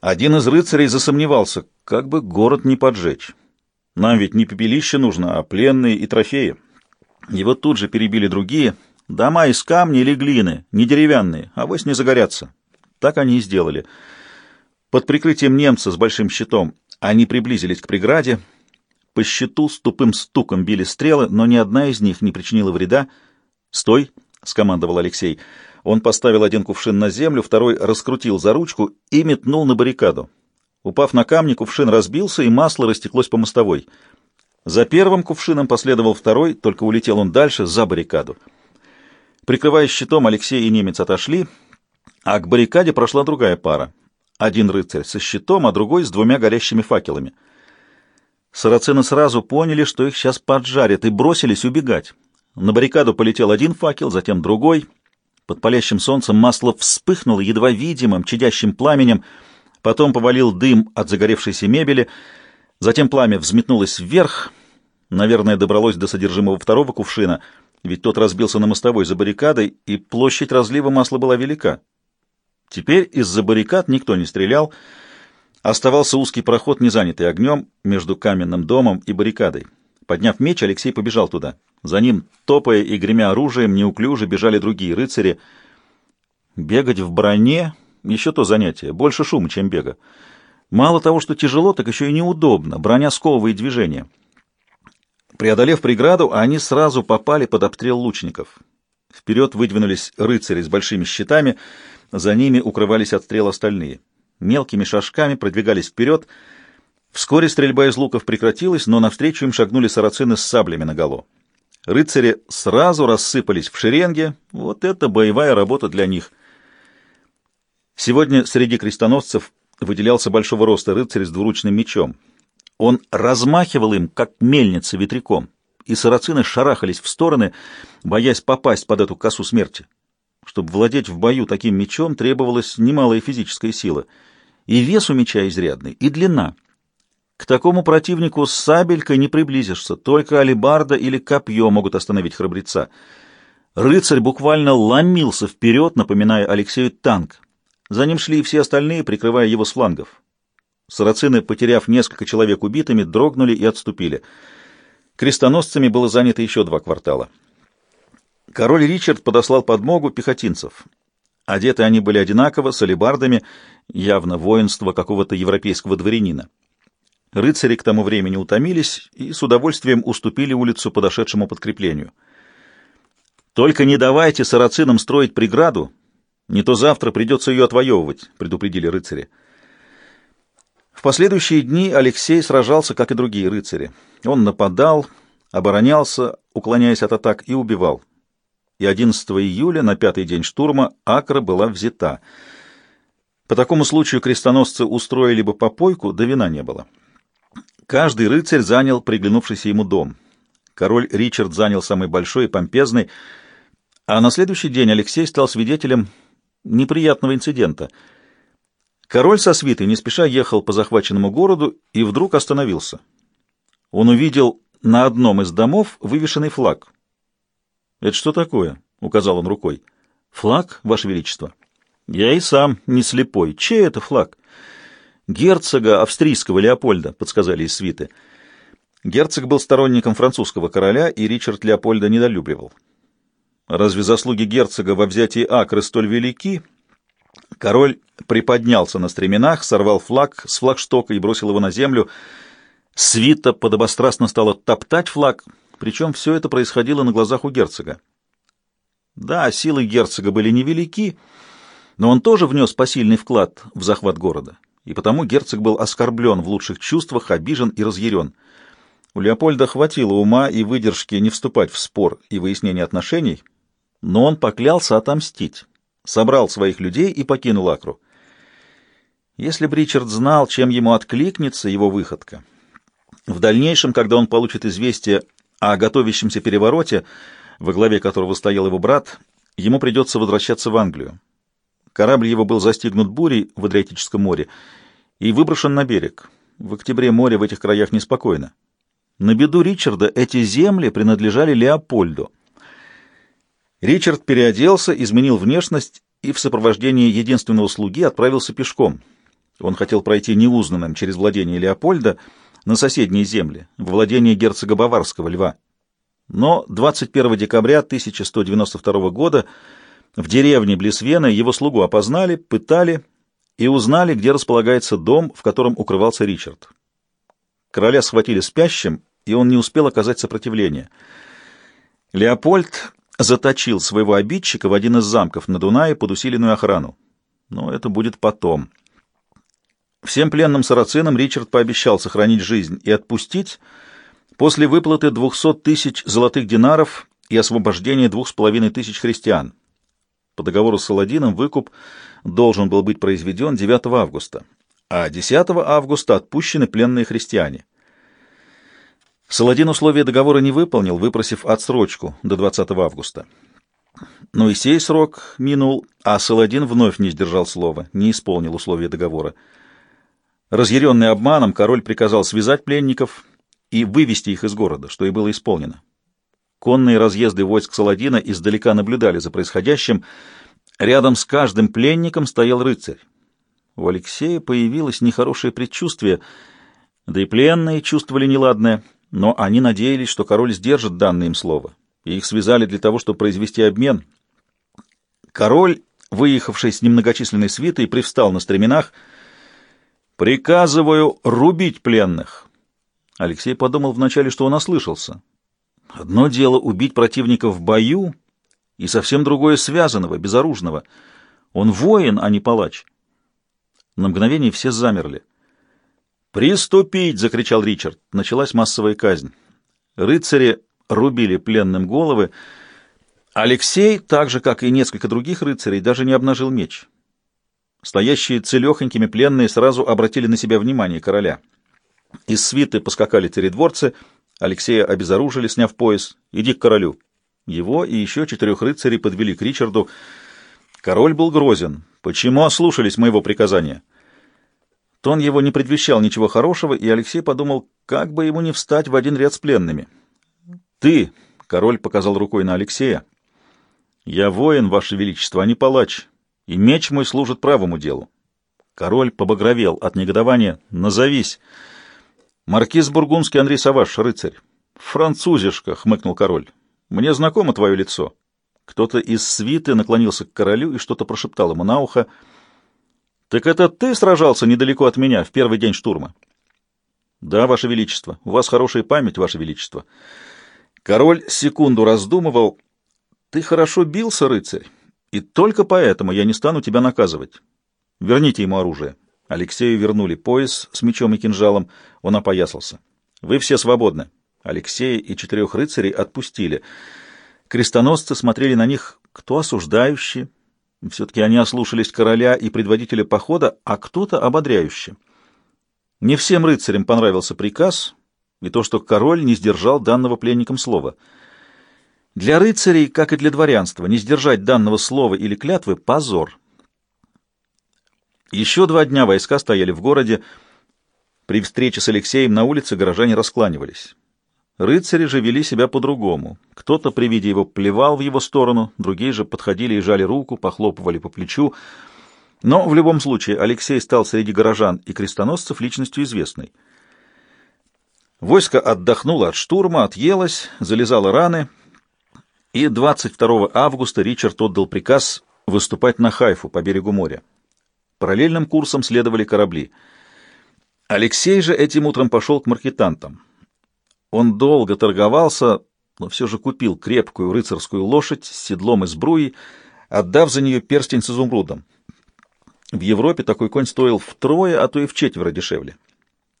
Один из рыцарей засомневался, как бы город не поджечь. Нам ведь не пепелище нужно, а пленные и трофеи. Его тут же перебили другие. Дома из камня или глины, не деревянные, а вось не загорятся. Так они и сделали. Под прикрытием немца с большим щитом они приблизились к преграде. По щиту с тупым стуком били стрелы, но ни одна из них не причинила вреда. «Стой!» — скомандовал Алексей. Он поставил один кувшин на землю, второй раскрутил за ручку и метнул на баррикаду. Упав на камни, кувшин разбился, и масло растеклось по мостовой. За первым кувшином последовал второй, только улетел он дальше, за баррикаду. Прикрываясь щитом, Алексей и немец отошли, а к баррикаде прошла другая пара. Один рыцарь со щитом, а другой с двумя горящими факелами. Сарацины сразу поняли, что их сейчас поджарят, и бросились убегать. На баррикаду полетел один факел, затем другой. Под палящим солнцем масло вспыхнуло едва видимым, чадящим пламенем, потом повалил дым от загоревшейся мебели, затем пламя взметнулось вверх, наверное, добралось до содержимого второго кувшина, ведь тот разбился на мостовой за баррикадой, и площадь разлива масла была велика. Теперь из-за баррикад никто не стрелял, оставался узкий проход, не занятый огнем, между каменным домом и баррикадой. Подняв меч, Алексей побежал туда. За ним, топая и гремя оружием, неуклюже бежали другие рыцари. Бегать в броне — еще то занятие, больше шума, чем бега. Мало того, что тяжело, так еще и неудобно, броня сковывает движение. Преодолев преграду, они сразу попали под обстрел лучников. Вперед выдвинулись рыцари с большими щитами, за ними укрывались от стрел остальные. Мелкими шажками продвигались вперед — Вскоре стрельба из луков прекратилась, но навстречу им шагнули сарацины с саблями наголо. Рыцари сразу рассыпались в шеренге. Вот это боевая работа для них. Сегодня среди крестоносцев выделялся большого роста рыцарь с двуручным мечом. Он размахивал им, как мельница ветряком, и сарацины шарахались в стороны, боясь попасть под эту косу смерти. Чтобы владеть в бою таким мечом, требовалась немалая физическая сила. И вес у меча изрядный, и длина — к такому противнику с сабелькой не приблизишься, только алебарда или копье могут остановить храбреца. Рыцарь буквально ломился вперед, напоминая Алексею танк. За ним шли и все остальные, прикрывая его с флангов. Сарацины, потеряв несколько человек убитыми, дрогнули и отступили. Крестоносцами было занято еще два квартала. Король Ричард подослал подмогу пехотинцев. Одеты они были одинаково, с алебардами, явно воинство какого-то европейского дворянина. Рыцари к тому времени утомились и с удовольствием уступили улицу подошедшему подкреплению. «Только не давайте сарацинам строить преграду, не то завтра придется ее отвоевывать», — предупредили рыцари. В последующие дни Алексей сражался, как и другие рыцари. Он нападал, оборонялся, уклоняясь от атак, и убивал. И 11 июля, на пятый день штурма, Акра была взята. По такому случаю крестоносцы устроили бы попойку, да вина не было. Каждый рыцарь занял приглянувшийся ему дом. Король Ричард занял самый большой и помпезный, а на следующий день Алексей стал свидетелем неприятного инцидента. Король со свитой не спеша ехал по захваченному городу и вдруг остановился. Он увидел на одном из домов вывешенный флаг. «Это что такое?» — указал он рукой. «Флаг, Ваше Величество». «Я и сам не слепой. Чей это флаг?» Герцога австрийского Леопольда, подсказали из свиты. Герцог был сторонником французского короля, и Ричард Леопольда недолюбливал. Разве заслуги герцога во взятии Акры столь велики? Король приподнялся на стременах, сорвал флаг с флагштока и бросил его на землю. Свита подобострастно стала топтать флаг, причем все это происходило на глазах у герцога. Да, силы герцога были невелики, но он тоже внес посильный вклад в захват города и потому герцог был оскорблен в лучших чувствах, обижен и разъярен. У Леопольда хватило ума и выдержки не вступать в спор и выяснение отношений, но он поклялся отомстить, собрал своих людей и покинул Акру. Если бы Ричард знал, чем ему откликнется его выходка, в дальнейшем, когда он получит известие о готовящемся перевороте, во главе которого стоял его брат, ему придется возвращаться в Англию. Корабль его был застигнут бурей в Адриатическом море и выброшен на берег. В октябре море в этих краях неспокойно. На беду Ричарда эти земли принадлежали Леопольду. Ричард переоделся, изменил внешность и в сопровождении единственного слуги отправился пешком. Он хотел пройти неузнанным через владение Леопольда на соседние земли, в владение герцога Баварского льва. Но 21 декабря 1192 года в деревне Блесвена его слугу опознали, пытали и узнали, где располагается дом, в котором укрывался Ричард. Короля схватили спящим, и он не успел оказать сопротивление. Леопольд заточил своего обидчика в один из замков на Дунае под усиленную охрану. Но это будет потом. Всем пленным сарацинам Ричард пообещал сохранить жизнь и отпустить после выплаты 200 тысяч золотых динаров и освобождения двух с половиной тысяч христиан. По договору с Саладином выкуп должен был быть произведен 9 августа, а 10 августа отпущены пленные христиане. Саладин условия договора не выполнил, выпросив отсрочку до 20 августа. Но и сей срок минул, а Саладин вновь не сдержал слова, не исполнил условия договора. Разъяренный обманом, король приказал связать пленников и вывести их из города, что и было исполнено. Конные разъезды войск Саладина издалека наблюдали за происходящим. Рядом с каждым пленником стоял рыцарь. У Алексея появилось нехорошее предчувствие, да и пленные чувствовали неладное, но они надеялись, что король сдержит данное им слово, и их связали для того, чтобы произвести обмен. Король, выехавший с немногочисленной свитой, привстал на стременах. «Приказываю рубить пленных!» Алексей подумал вначале, что он ослышался. Одно дело убить противника в бою, и совсем другое связанного, безоружного. Он воин, а не палач. На мгновение все замерли. «Приступить!» — закричал Ричард. Началась массовая казнь. Рыцари рубили пленным головы. Алексей, так же, как и несколько других рыцарей, даже не обнажил меч. Стоящие целехонькими пленные сразу обратили на себя внимание короля. Из свиты поскакали царедворцы — Алексея обезоружили, сняв пояс. «Иди к королю». Его и еще четырех рыцарей подвели к Ричарду. Король был грозен. «Почему ослушались моего приказания?» Тон его не предвещал ничего хорошего, и Алексей подумал, как бы ему не встать в один ряд с пленными. «Ты», — король показал рукой на Алексея, — «я воин, ваше величество, а не палач, и меч мой служит правому делу». Король побагровел от негодования. «Назовись!» «Маркиз Бургундский Андрей Саваш, рыцарь». «Французишка», — хмыкнул король. «Мне знакомо твое лицо». Кто-то из свиты наклонился к королю и что-то прошептал ему на ухо. «Так это ты сражался недалеко от меня в первый день штурма?» «Да, ваше величество. У вас хорошая память, ваше величество». Король секунду раздумывал. «Ты хорошо бился, рыцарь, и только поэтому я не стану тебя наказывать. Верните ему оружие». Алексею вернули пояс с мечом и кинжалом, он опоясался. «Вы все свободны». Алексея и четырех рыцарей отпустили. Крестоносцы смотрели на них, кто осуждающий. Все-таки они ослушались короля и предводителя похода, а кто-то ободряющий. Не всем рыцарям понравился приказ и то, что король не сдержал данного пленникам слова. Для рыцарей, как и для дворянства, не сдержать данного слова или клятвы — позор. Еще два дня войска стояли в городе. При встрече с Алексеем на улице горожане раскланивались. Рыцари же вели себя по-другому. Кто-то при виде его плевал в его сторону, другие же подходили и жали руку, похлопывали по плечу. Но в любом случае Алексей стал среди горожан и крестоносцев личностью известной. Войско отдохнуло от штурма, отъелось, залезало раны, и 22 августа Ричард отдал приказ выступать на Хайфу по берегу моря. Параллельным курсом следовали корабли. Алексей же этим утром пошел к маркетантам. Он долго торговался, но все же купил крепкую рыцарскую лошадь с седлом из бруи, отдав за нее перстень с изумрудом. В Европе такой конь стоил втрое, а то и в четверо дешевле.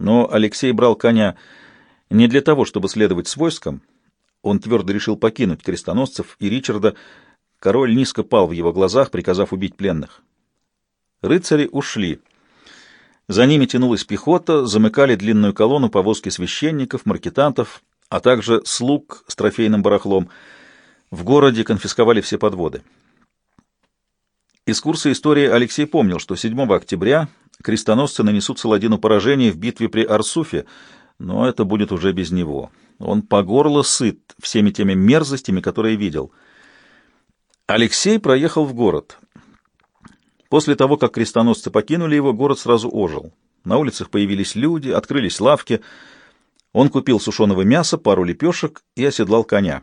Но Алексей брал коня не для того, чтобы следовать с войском. Он твердо решил покинуть крестоносцев и Ричарда. Король низко пал в его глазах, приказав убить пленных. Рыцари ушли. За ними тянулась пехота, замыкали длинную колонну повозки священников, маркетантов, а также слуг с трофейным барахлом. В городе конфисковали все подводы. Из курса истории Алексей помнил, что 7 октября крестоносцы нанесут Саладину поражение в битве при Арсуфе, но это будет уже без него. Он по горло сыт всеми теми мерзостями, которые видел. Алексей проехал в город. После того, как крестоносцы покинули его, город сразу ожил. На улицах появились люди, открылись лавки. Он купил сушеного мяса, пару лепешек и оседлал коня.